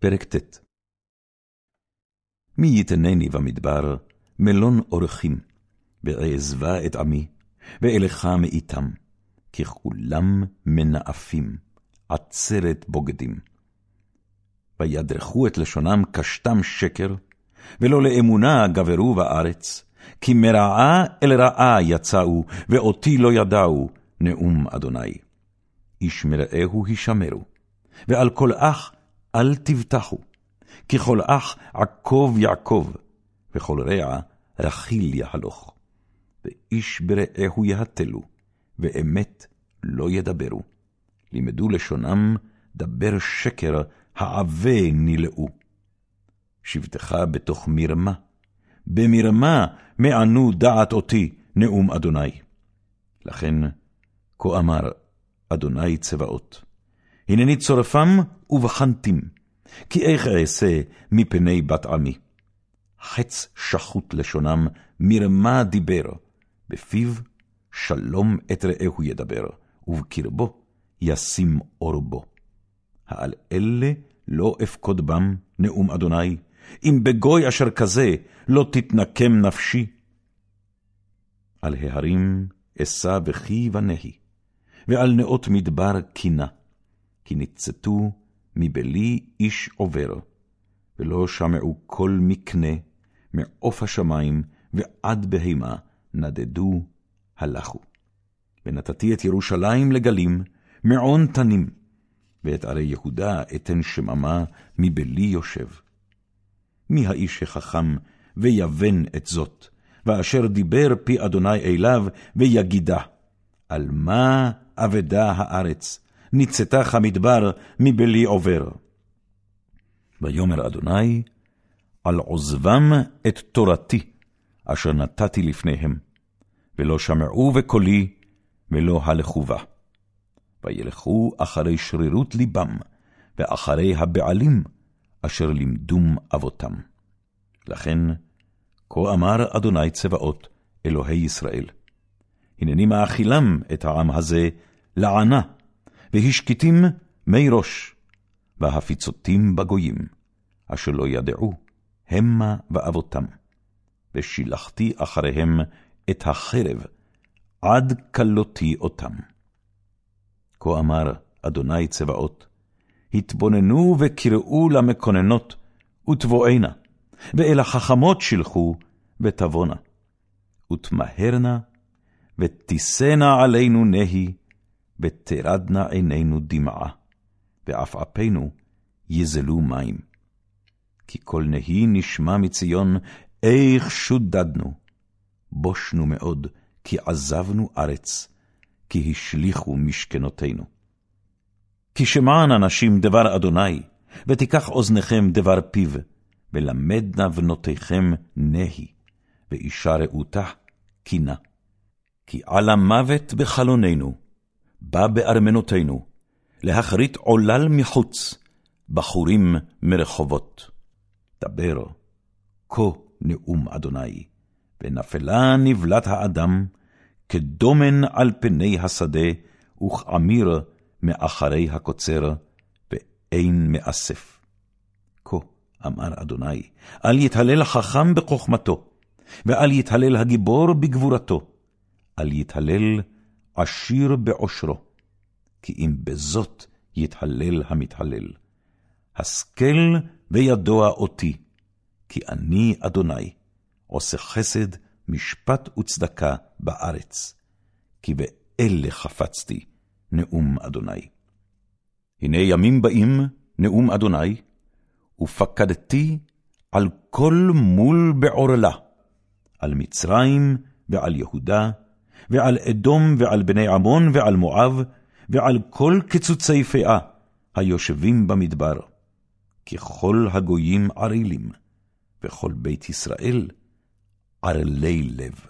פרק ט. מי יתנני במדבר, מלון אורחים, ואעזבה את עמי, ואלך מאיתם, כי כולם מנאפים, עצרת בוגדים. וידרכו את לשונם קשתם שקר, ולא לאמונה גברו בארץ, כי מרעה אל רעה יצאו, ואותי לא ידעו, נאום אדוני. איש מרעהו הישמרו, ועל כל אח אל תבטחו, כי כל אח עקוב יעקב, וכל רע רכיל יהלוך. ואיש ברעהו יהתלו, ואמת לא ידברו. לימדו לשונם, דבר שקר, העבה נילאו. שבטך בתוך מרמה, במרמה מענו דעת אותי, נאום אדוני. לכן, כה אמר אדוני צבאות, הנני צורפם ובחנתים, כי איך אעשה מפני בת עמי? חץ שחוט לשונם, מרמה דיבר, בפיו שלום את רעהו ידבר, ובקרבו ישים אור בו. העל אלה לא אפקוד בם, נאום אדוני, אם בגוי אשר כזה לא תתנקם נפשי. על ההרים אשא וכי ונהי, ועל נאות מדבר קינה, כי ניצתו מבלי איש עובר, ולא שמעו קול מקנה, מעוף השמים ועד בהמה, נדדו, הלכו. ונתתי את ירושלים לגלים, מעון תנים, ואת ערי יהודה אתן שממה מבלי יושב. מי האיש החכם ויבן את זאת, ואשר דיבר פי אדוני אליו, ויגידה, על מה אבדה הארץ, ניצתך המדבר מבלי עובר. ויאמר אדוני, על עוזבם את תורתי, אשר נתתי לפניהם, ולא שמעו בקולי, ולא הלכו בה. וילכו אחרי שרירות ליבם, ואחרי הבעלים, אשר לימדום אבותם. לכן, כה אמר אדוני צבאות, אלוהי ישראל, הנני מאכילם את העם הזה לענה, והשקיטים מי ראש, והפיצותים בגויים, אשר לא ידעו, המה ואבותם. ושילחתי אחריהם את החרב, עד כלותי אותם. כה אמר אדוני צבאות, התבוננו וקראו למקוננות, ותבואנה, ואל החכמות שילחו, ותבונה. ותמהרנה, ותישאנה עלינו נהי, ותרדנה עינינו דמעה, ועפעפינו יזלו מים. כי כל נהי נשמע מציון, איך שודדנו. בושנו מאוד, כי עזבנו ארץ, כי השליכו משכנותינו. כי שמען אנשים דבר אדוני, ותיקח אוזניכם דבר פיו, ולמדנה בנותיכם נהי, ואישה רעותה קינה. כי על המוות בחלוננו, בא בארמנותינו, להכרית עולל מחוץ, בחורים מרחובות. דבר, כה נאום אדוני, ונפלה נבלת האדם, כדומן על פני השדה, וכעמיר מאחרי הקוצר, ואין מאסף. כה אמר אדוני, אל יתהלל החכם בחוכמתו, ואל יתהלל הגיבור בגבורתו, אל יתהלל עשיר בעושרו, כי אם בזאת יתהלל המתהלל. השכל וידוע אותי, כי אני אדוני, עושה חסד, משפט וצדקה בארץ, כי באלה חפצתי, נאום אדוני. הנה ימים באים, נאום אדוני, ופקדתי על כל מול בעורלה, על מצרים ועל יהודה, ועל אדום ועל בני עמון ועל מואב, ועל כל קצוצי פאה היושבים במדבר. ככל הגויים ערלים, וכל בית ישראל ערלי לב.